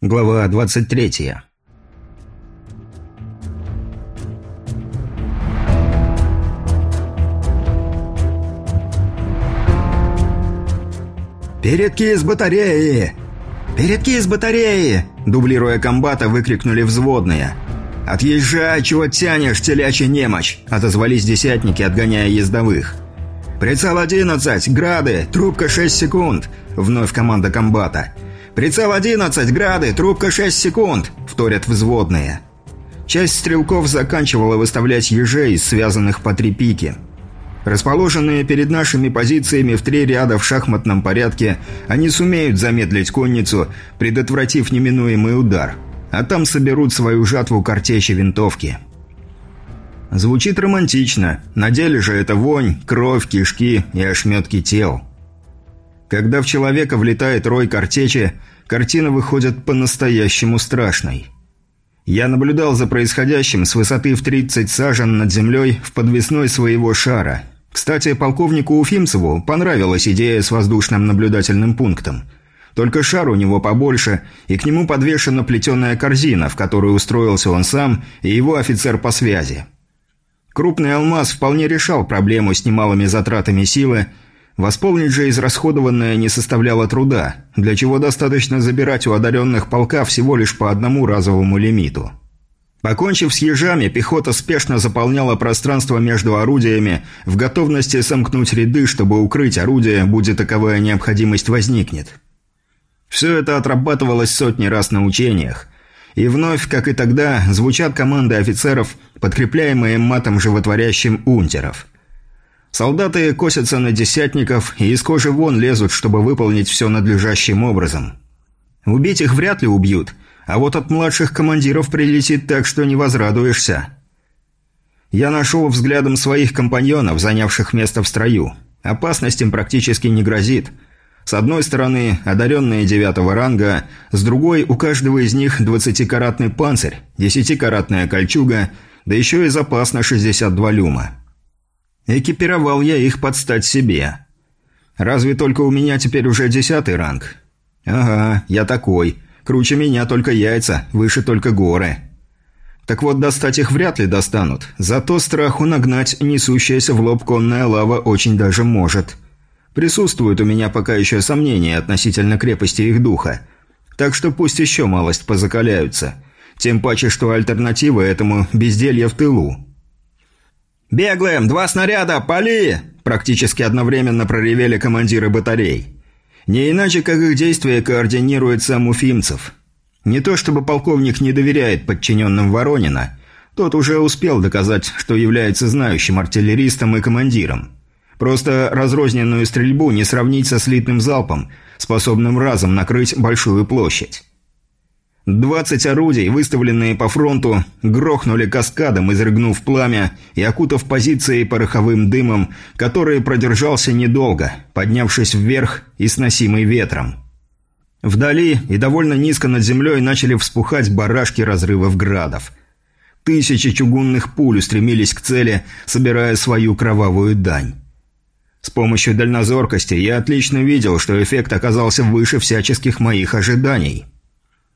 Глава 23 «Передки из батареи! Передки из батареи!» Дублируя комбата, выкрикнули взводные. «Отъезжай, чего тянешь, телячья немочь!» Отозвались десятники, отгоняя ездовых. «Прицел 11, грады, трубка 6 секунд!» Вновь команда комбата. «Прицел 11, грады, трубка 6 секунд!» – вторят взводные. Часть стрелков заканчивала выставлять ежей, связанных по три пики. Расположенные перед нашими позициями в три ряда в шахматном порядке, они сумеют замедлить конницу, предотвратив неминуемый удар. А там соберут свою жатву картечи винтовки. Звучит романтично, на деле же это вонь, кровь, кишки и ошметки тел. Когда в человека влетает рой картечи, картина выходит по-настоящему страшной. Я наблюдал за происходящим с высоты в 30 сажен над землей в подвесной своего шара. Кстати, полковнику Уфимцеву понравилась идея с воздушным наблюдательным пунктом. Только шар у него побольше, и к нему подвешена плетеная корзина, в которую устроился он сам и его офицер по связи. Крупный алмаз вполне решал проблему с немалыми затратами силы, Восполнить же израсходованное не составляло труда, для чего достаточно забирать у одаренных полка всего лишь по одному разовому лимиту. Покончив с ежами, пехота спешно заполняла пространство между орудиями в готовности сомкнуть ряды, чтобы укрыть орудие, будет таковая необходимость возникнет. Все это отрабатывалось сотни раз на учениях. И вновь, как и тогда, звучат команды офицеров, подкрепляемые матом животворящим унтеров – Солдаты косятся на десятников и из кожи вон лезут, чтобы выполнить все надлежащим образом. Убить их вряд ли убьют, а вот от младших командиров прилетит так, что не возрадуешься. Я нашел взглядом своих компаньонов, занявших место в строю. Опасность им практически не грозит. С одной стороны, одаренные девятого ранга, с другой, у каждого из них двадцатикаратный панцирь, десятикаратная кольчуга, да еще и запас на 62 люма. Экипировал я их под стать себе. Разве только у меня теперь уже десятый ранг? Ага, я такой. Круче меня только яйца, выше только горы. Так вот, достать их вряд ли достанут. Зато страху нагнать несущаяся в лоб конная лава очень даже может. Присутствуют у меня пока еще сомнения относительно крепости их духа. Так что пусть еще малость позакаляются. Тем паче, что альтернатива этому безделье в тылу. «Беглым! Два снаряда! Пали!» Практически одновременно проревели командиры батарей. Не иначе, как их действия координирует сам Уфимцев. Не то чтобы полковник не доверяет подчиненным Воронина. Тот уже успел доказать, что является знающим артиллеристом и командиром. Просто разрозненную стрельбу не сравнить со слитным залпом, способным разом накрыть большую площадь. Двадцать орудий, выставленные по фронту, грохнули каскадом, изрыгнув пламя и окутав позиции пороховым дымом, который продержался недолго, поднявшись вверх и сносимый ветром. Вдали и довольно низко над землей начали вспухать барашки разрывов градов. Тысячи чугунных пуль устремились к цели, собирая свою кровавую дань. С помощью дальнозоркости я отлично видел, что эффект оказался выше всяческих моих ожиданий –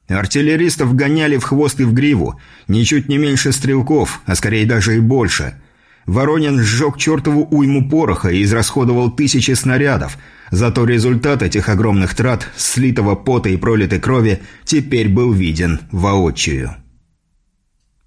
Артиллеристов гоняли в хвост и в гриву, ничуть не меньше стрелков, а скорее даже и больше. Воронин сжег чертову уйму пороха и израсходовал тысячи снарядов, зато результат этих огромных трат, слитого пота и пролитой крови, теперь был виден воочию.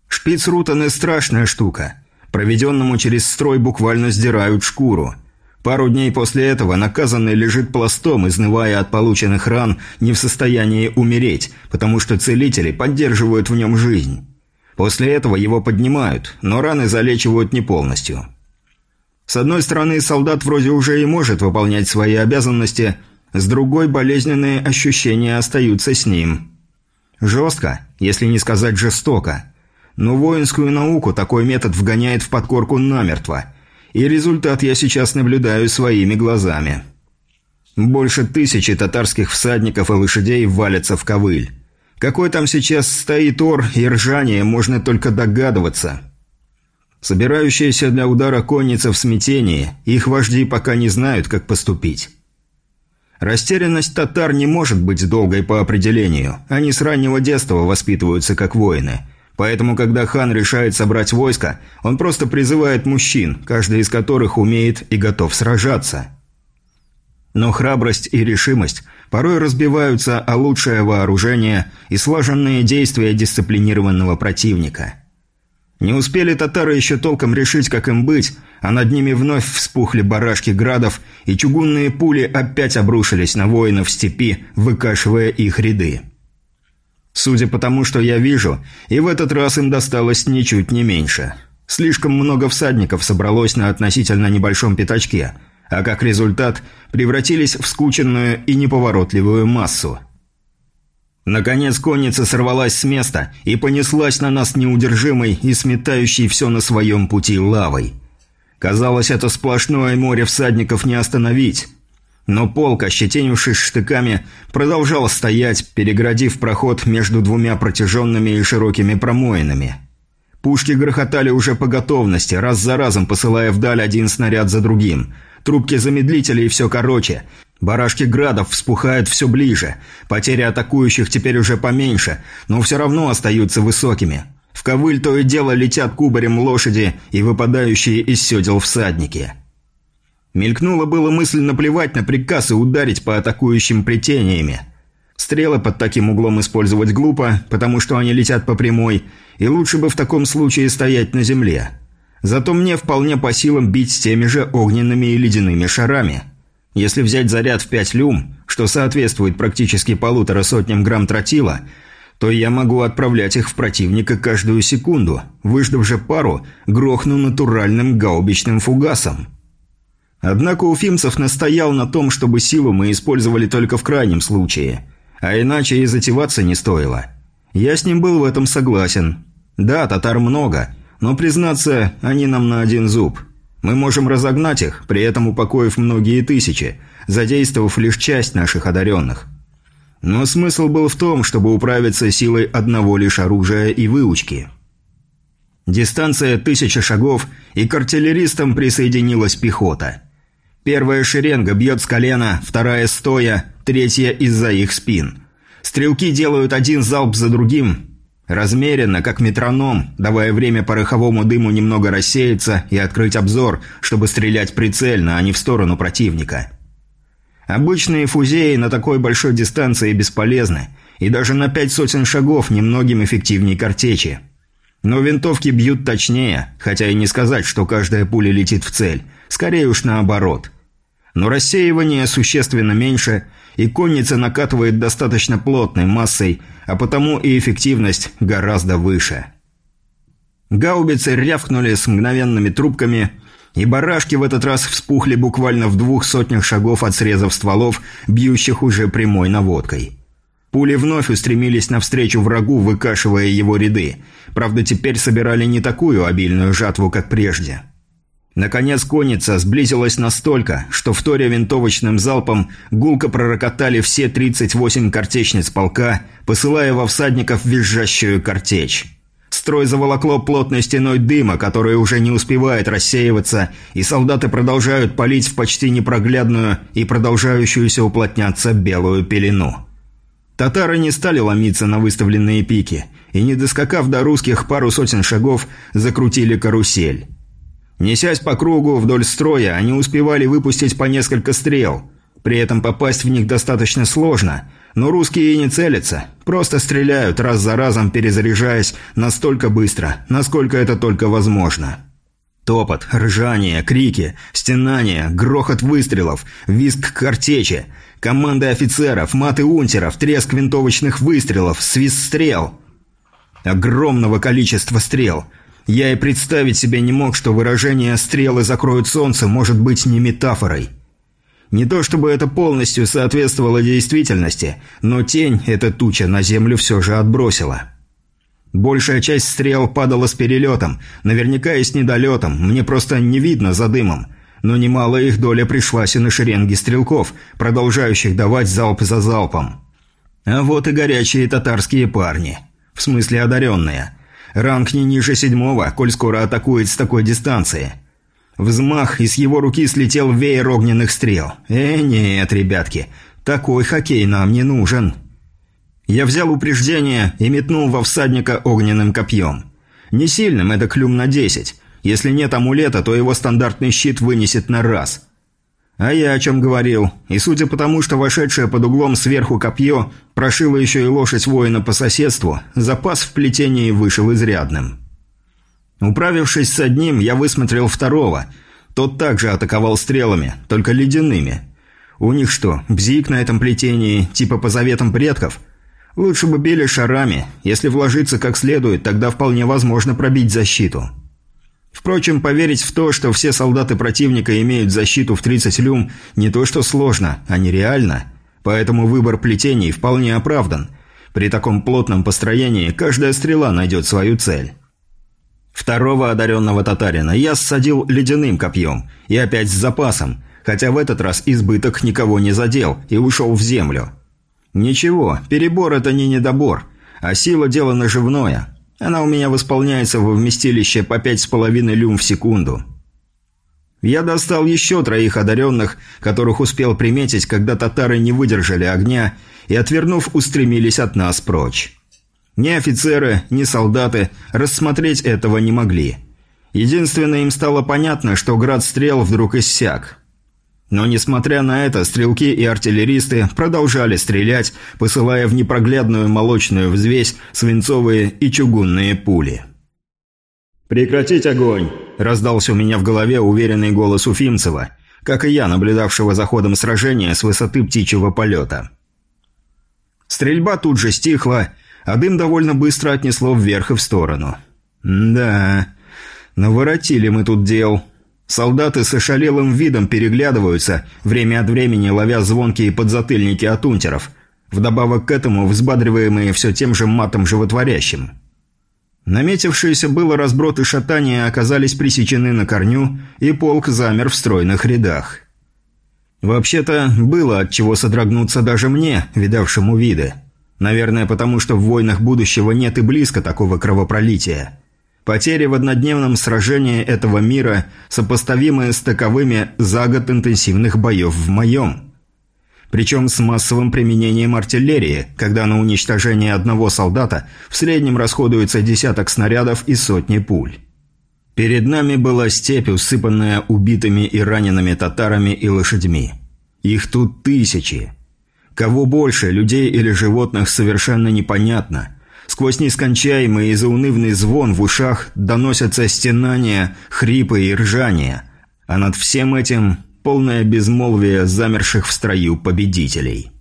Шпицрутаны – страшная штука. Проведенному через строй буквально сдирают шкуру – Пару дней после этого наказанный лежит пластом, изнывая от полученных ран, не в состоянии умереть, потому что целители поддерживают в нем жизнь. После этого его поднимают, но раны залечивают не полностью. С одной стороны, солдат вроде уже и может выполнять свои обязанности, с другой болезненные ощущения остаются с ним. Жестко, если не сказать жестоко. Но воинскую науку такой метод вгоняет в подкорку намертво – и результат я сейчас наблюдаю своими глазами. Больше тысячи татарских всадников и лошадей валятся в ковыль. Какой там сейчас стоит ор и ржание, можно только догадываться. Собирающиеся для удара конница в смятении, их вожди пока не знают, как поступить. Растерянность татар не может быть долгой по определению. Они с раннего детства воспитываются как воины. Поэтому, когда хан решает собрать войско, он просто призывает мужчин, каждый из которых умеет и готов сражаться. Но храбрость и решимость порой разбиваются о лучшее вооружение и слаженные действия дисциплинированного противника – не успели татары еще толком решить, как им быть, а над ними вновь вспухли барашки градов, и чугунные пули опять обрушились на воинов степи, выкашивая их ряды. Судя по тому, что я вижу, и в этот раз им досталось ничуть не меньше. Слишком много всадников собралось на относительно небольшом пятачке, а как результат превратились в скученную и неповоротливую массу – Наконец конница сорвалась с места и понеслась на нас неудержимой и сметающей все на своем пути лавой. Казалось, это сплошное море всадников не остановить. Но полк, ощетинившись штыками, продолжал стоять, переградив проход между двумя протяженными и широкими промоинами. Пушки грохотали уже по готовности, раз за разом посылая вдаль один снаряд за другим. Трубки замедлителей все короче, Барашки градов вспухают все ближе. Потери атакующих теперь уже поменьше, но все равно остаются высокими. В ковыль то и дело летят кубарем лошади и выпадающие из седел всадники. Мелькнула было мысль наплевать на приказ и ударить по атакующим плетениями. Стрелы под таким углом использовать глупо, потому что они летят по прямой, и лучше бы в таком случае стоять на земле. Зато мне вполне по силам бить теми же огненными и ледяными шарами – если взять заряд в 5 люм, что соответствует практически полутора сотням грамм тротила, то я могу отправлять их в противника каждую секунду, выждав же пару, грохну натуральным гаубичным фугасом. Однако Уфимцев настоял на том, чтобы силу мы использовали только в крайнем случае, а иначе и затеваться не стоило. Я с ним был в этом согласен. Да, татар много, но, признаться, они нам на один зуб – мы можем разогнать их, при этом упокоив многие тысячи, задействовав лишь часть наших одаренных. Но смысл был в том, чтобы управиться силой одного лишь оружия и выучки. Дистанция тысяча шагов, и к артиллеристам присоединилась пехота. Первая шеренга бьет с колена, вторая стоя, третья из-за их спин. Стрелки делают один залп за другим, Размеренно, как метроном, давая время пороховому дыму немного рассеяться и открыть обзор, чтобы стрелять прицельно, а не в сторону противника. Обычные фузеи на такой большой дистанции бесполезны, и даже на пять сотен шагов немногим эффективнее картечи. Но винтовки бьют точнее, хотя и не сказать, что каждая пуля летит в цель, скорее уж наоборот. Но рассеивание существенно меньше, и конница накатывает достаточно плотной массой, а потому и эффективность гораздо выше. Гаубицы рявкнули с мгновенными трубками, и барашки в этот раз вспухли буквально в двух сотнях шагов от срезов стволов, бьющих уже прямой наводкой. Пули вновь устремились навстречу врагу, выкашивая его ряды. Правда, теперь собирали не такую обильную жатву, как прежде. Наконец конница сблизилась настолько, что в торе винтовочным залпом гулко пророкотали все 38 картечниц полка, посылая во всадников визжащую картечь. Строй заволокло плотной стеной дыма, которая уже не успевает рассеиваться, и солдаты продолжают палить в почти непроглядную и продолжающуюся уплотняться белую пелену. Татары не стали ломиться на выставленные пики, и, не доскакав до русских пару сотен шагов, закрутили карусель. Несясь по кругу вдоль строя, они успевали выпустить по несколько стрел. При этом попасть в них достаточно сложно, но русские и не целятся, просто стреляют раз за разом, перезаряжаясь настолько быстро, насколько это только возможно. Топот, ржание, крики, стенание, грохот выстрелов, визг картечи, команды офицеров, маты унтеров, треск винтовочных выстрелов, свист стрел. Огромного количества стрел – я и представить себе не мог, что выражение «стрелы закроют солнце» может быть не метафорой. Не то чтобы это полностью соответствовало действительности, но тень эта туча на землю все же отбросила. Большая часть стрел падала с перелетом, наверняка и с недолетом, мне просто не видно за дымом. Но немалая их доля пришлась и на шеренги стрелков, продолжающих давать залп за залпом. А вот и горячие татарские парни. В смысле одаренные – Ранг не ниже седьмого, коль скоро атакует с такой дистанции. Взмах, и с его руки слетел веер огненных стрел. «Э, нет, ребятки, такой хоккей нам не нужен». Я взял упреждение и метнул во всадника огненным копьем. Не сильным, это клюм на десять. Если нет амулета, то его стандартный щит вынесет на раз. А я о чем говорил. И судя по тому, что вошедшее под углом сверху копье прошило еще и лошадь воина по соседству, запас в плетении вышел изрядным. Управившись с одним, я высмотрел второго. Тот также атаковал стрелами, только ледяными. У них что, бзик на этом плетении, типа по заветам предков? Лучше бы били шарами. Если вложиться как следует, тогда вполне возможно пробить защиту. Впрочем, поверить в то, что все солдаты противника имеют защиту в 30 люм, не то что сложно, а нереально. Поэтому выбор плетений вполне оправдан. При таком плотном построении каждая стрела найдет свою цель. Второго одаренного татарина я ссадил ледяным копьем, и опять с запасом, хотя в этот раз избыток никого не задел и ушел в землю. Ничего, перебор это не недобор, а сила дело наживное. Она у меня восполняется во вместилище по пять с половиной люм в секунду. Я достал еще троих одаренных, которых успел приметить, когда татары не выдержали огня и, отвернув, устремились от нас прочь. Ни офицеры, ни солдаты рассмотреть этого не могли. Единственное, им стало понятно, что град стрел вдруг иссяк. Но, несмотря на это, стрелки и артиллеристы продолжали стрелять, посылая в непроглядную молочную взвесь свинцовые и чугунные пули. «Прекратить огонь!» – раздался у меня в голове уверенный голос Уфимцева, как и я, наблюдавшего за ходом сражения с высоты птичьего полета. Стрельба тут же стихла, а дым довольно быстро отнесло вверх и в сторону. «Да, наворотили мы тут дел». Солдаты с ошалелым видом переглядываются, время от времени ловя звонкие подзатыльники от унтеров, вдобавок к этому взбадриваемые все тем же матом животворящим. Наметившиеся было разброд шатания оказались пресечены на корню, и полк замер в стройных рядах. Вообще-то, было от чего содрогнуться даже мне, видавшему виды. Наверное, потому что в войнах будущего нет и близко такого кровопролития. Потери в однодневном сражении этого мира сопоставимы с таковыми за год интенсивных боев в моем. Причем с массовым применением артиллерии, когда на уничтожение одного солдата в среднем расходуется десяток снарядов и сотни пуль. Перед нами была степь, усыпанная убитыми и ранеными татарами и лошадьми. Их тут тысячи. Кого больше, людей или животных, совершенно непонятно. Сквозь нескончаемый и заунывный звон в ушах доносятся стенания, хрипы и ржания. А над всем этим полное безмолвие замерших в строю победителей.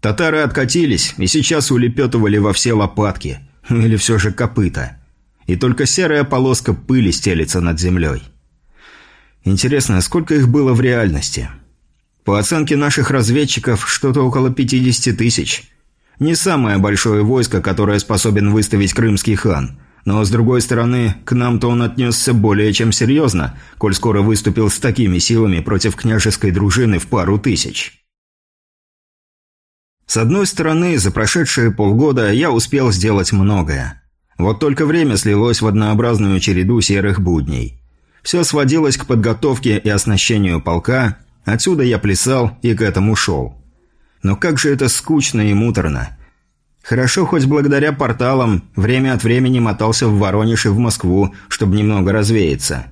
Татары откатились и сейчас улепетывали во все лопатки, или все же копыта. И только серая полоска пыли стелится над землей. Интересно, сколько их было в реальности? По оценке наших разведчиков, что-то около 50 тысяч. Не самое большое войско, которое способен выставить крымский хан. Но, с другой стороны, к нам-то он отнесся более чем серьезно, коль скоро выступил с такими силами против княжеской дружины в пару тысяч. С одной стороны, за прошедшие полгода я успел сделать многое. Вот только время слилось в однообразную череду серых будней. Все сводилось к подготовке и оснащению полка – Отсюда я плясал и к этому шел. Но как же это скучно и муторно. Хорошо, хоть благодаря порталам время от времени мотался в Воронеж и в Москву, чтобы немного развеяться.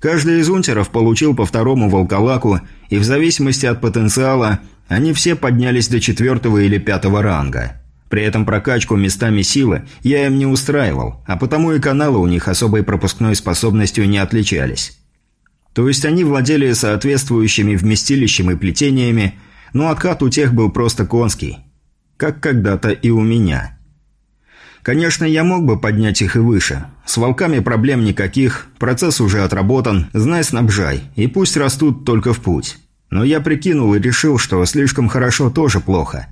Каждый из унтеров получил по второму волколаку, и в зависимости от потенциала они все поднялись до четвертого или пятого ранга. При этом прокачку местами силы я им не устраивал, а потому и каналы у них особой пропускной способностью не отличались. То есть они владели соответствующими вместилищем и плетениями, но откат у тех был просто конский. Как когда-то и у меня. Конечно, я мог бы поднять их и выше. С волками проблем никаких, процесс уже отработан, знай снабжай, и пусть растут только в путь. Но я прикинул и решил, что слишком хорошо тоже плохо.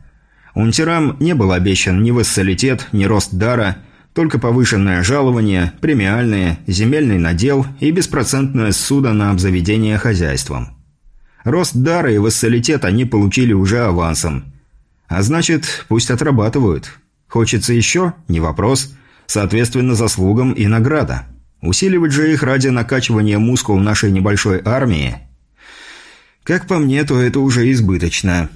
Унтерам не был обещан ни вассалитет, ни рост дара – только повышенное жалование, премиальные, земельный надел и беспроцентное ссуда на обзаведение хозяйством. Рост дара и вассалитет они получили уже авансом. А значит, пусть отрабатывают. Хочется еще? Не вопрос. Соответственно, заслугам и награда. Усиливать же их ради накачивания мускул нашей небольшой армии? Как по мне, то это уже избыточно.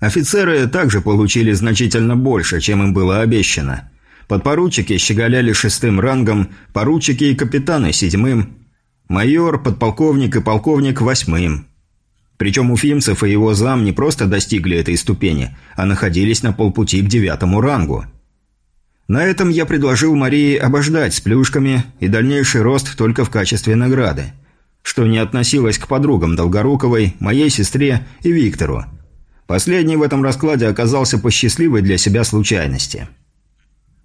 Офицеры также получили значительно больше, чем им было обещано. Подпоручики щеголяли шестым рангом, поручики и капитаны седьмым, майор, подполковник и полковник восьмым. Причем Уфимцев и его зам не просто достигли этой ступени, а находились на полпути к девятому рангу. На этом я предложил Марии обождать с плюшками и дальнейший рост только в качестве награды, что не относилось к подругам Долгоруковой, моей сестре и Виктору. Последний в этом раскладе оказался по счастливой для себя случайности.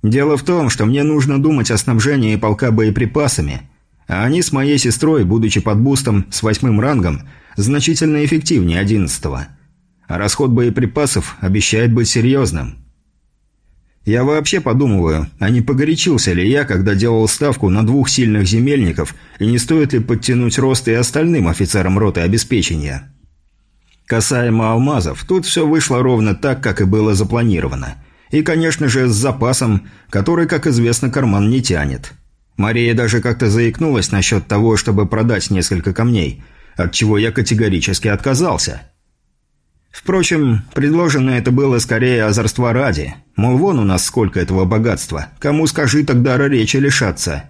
Дело в том, что мне нужно думать о снабжении полка боеприпасами, а они с моей сестрой, будучи под бустом с восьмым рангом, значительно эффективнее одиннадцатого. А расход боеприпасов обещает быть серьезным. Я вообще подумываю, а не погорячился ли я, когда делал ставку на двух сильных земельников, и не стоит ли подтянуть рост и остальным офицерам роты обеспечения? Касаемо алмазов, тут все вышло ровно так, как и было запланировано. И, конечно же, с запасом, который, как известно, карман не тянет. Мария даже как-то заикнулась насчет того, чтобы продать несколько камней, от чего я категорически отказался. Впрочем, предложенное это было скорее озорства ради. Мол, вон у нас сколько этого богатства. Кому скажи, тогда речи лишаться.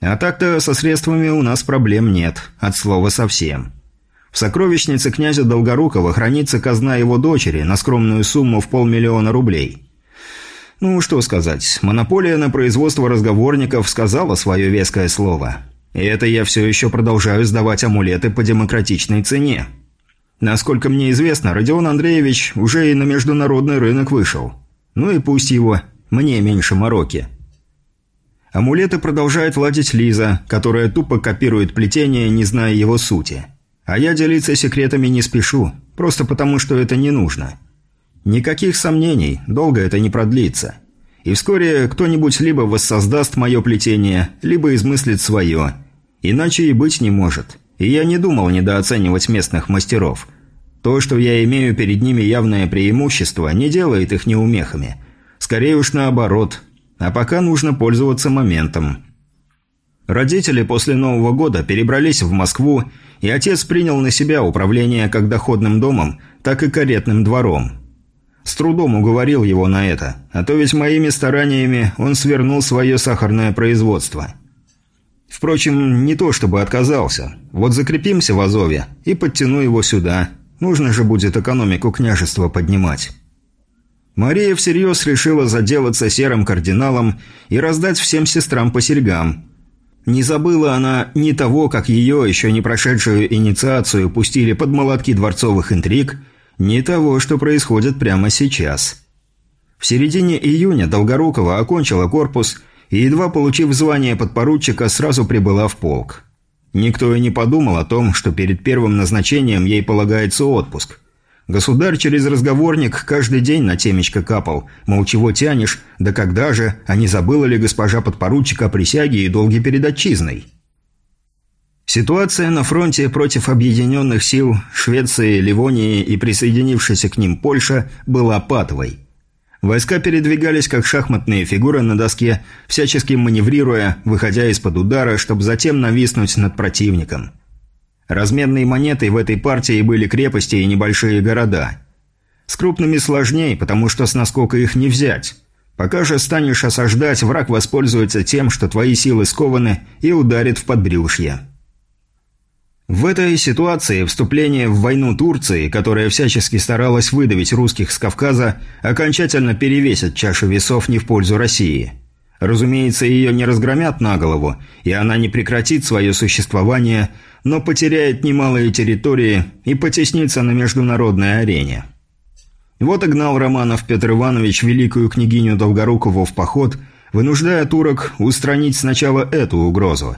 А так-то со средствами у нас проблем нет. От слова совсем. В сокровищнице князя Долгорукова хранится казна его дочери на скромную сумму в полмиллиона рублей. Ну, что сказать, монополия на производство разговорников сказала свое веское слово. И это я все еще продолжаю сдавать амулеты по демократичной цене. Насколько мне известно, Родион Андреевич уже и на международный рынок вышел. Ну и пусть его, мне меньше мороки. Амулеты продолжает ладить Лиза, которая тупо копирует плетение, не зная его сути. А я делиться секретами не спешу, просто потому что это не нужно. Никаких сомнений, долго это не продлится. И вскоре кто-нибудь либо воссоздаст мое плетение, либо измыслит свое. Иначе и быть не может. И я не думал недооценивать местных мастеров. То, что я имею перед ними явное преимущество, не делает их неумехами. Скорее уж наоборот. А пока нужно пользоваться моментом. Родители после Нового года перебрались в Москву, и отец принял на себя управление как доходным домом, так и каретным двором. С трудом уговорил его на это, а то ведь моими стараниями он свернул свое сахарное производство. Впрочем, не то чтобы отказался. Вот закрепимся в Азове и подтяну его сюда. Нужно же будет экономику княжества поднимать. Мария всерьез решила заделаться серым кардиналом и раздать всем сестрам по серьгам, не забыла она ни того, как ее, еще не прошедшую инициацию, пустили под молотки дворцовых интриг, ни того, что происходит прямо сейчас. В середине июня Долгорукова окончила корпус и, едва получив звание подпоручика, сразу прибыла в полк. Никто и не подумал о том, что перед первым назначением ей полагается отпуск – Государь через разговорник каждый день на темечко капал, мол, чего тянешь, да когда же, а не забыла ли госпожа подпоручика о присяге и долге перед отчизной? Ситуация на фронте против объединенных сил Швеции, Ливонии и присоединившейся к ним Польша была патовой. Войска передвигались как шахматные фигуры на доске, всячески маневрируя, выходя из-под удара, чтобы затем нависнуть над противником – Разменной монетой в этой партии были крепости и небольшие города. С крупными сложней, потому что с наскока их не взять. Пока же станешь осаждать, враг воспользуется тем, что твои силы скованы, и ударит в подбрюшье. В этой ситуации вступление в войну Турции, которая всячески старалась выдавить русских с Кавказа, окончательно перевесит чашу весов не в пользу России. Разумеется, ее не разгромят на голову, и она не прекратит свое существование, но потеряет немалые территории и потеснится на международной арене. Вот и гнал Романов Петр Иванович великую княгиню Долгорукову в поход, вынуждая турок устранить сначала эту угрозу.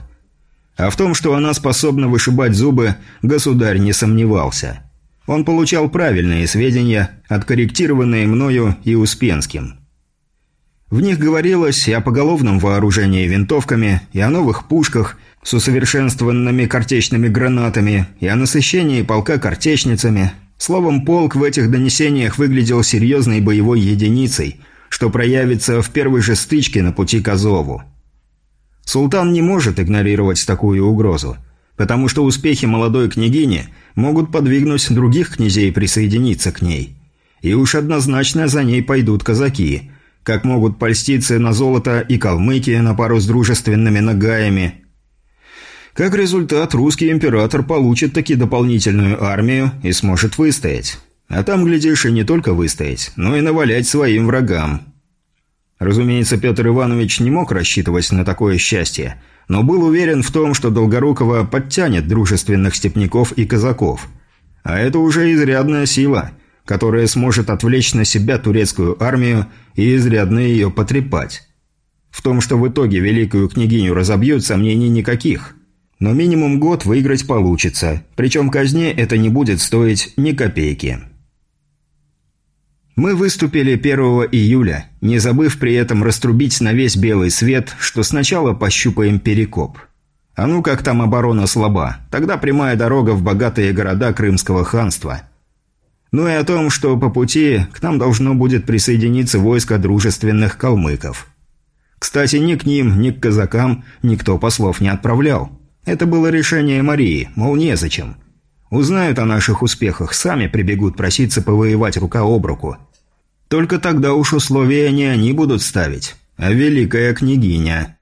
А в том, что она способна вышибать зубы, государь не сомневался. Он получал правильные сведения, откорректированные мною и Успенским – в них говорилось и о поголовном вооружении винтовками, и о новых пушках с усовершенствованными картечными гранатами, и о насыщении полка картечницами. Словом, полк в этих донесениях выглядел серьезной боевой единицей, что проявится в первой же стычке на пути к Азову. Султан не может игнорировать такую угрозу, потому что успехи молодой княгини могут подвигнуть других князей присоединиться к ней. И уж однозначно за ней пойдут казаки, как могут польститься на золото и калмыки на пару с дружественными нагаями. Как результат, русский император получит таки дополнительную армию и сможет выстоять. А там, глядишь, и не только выстоять, но и навалять своим врагам. Разумеется, Петр Иванович не мог рассчитывать на такое счастье, но был уверен в том, что Долгорукова подтянет дружественных степняков и казаков. А это уже изрядная сила, которая сможет отвлечь на себя турецкую армию и изрядно ее потрепать. В том, что в итоге великую княгиню разобьют, сомнений никаких. Но минимум год выиграть получится, причем казне это не будет стоить ни копейки. Мы выступили 1 июля, не забыв при этом раструбить на весь белый свет, что сначала пощупаем Перекоп. А ну как там оборона слаба, тогда прямая дорога в богатые города Крымского ханства. Ну и о том, что по пути к нам должно будет присоединиться войско дружественных калмыков. Кстати, ни к ним, ни к казакам никто послов не отправлял. Это было решение Марии, мол, незачем. Узнают о наших успехах, сами прибегут проситься повоевать рука об руку. Только тогда уж условия не они будут ставить, а великая княгиня.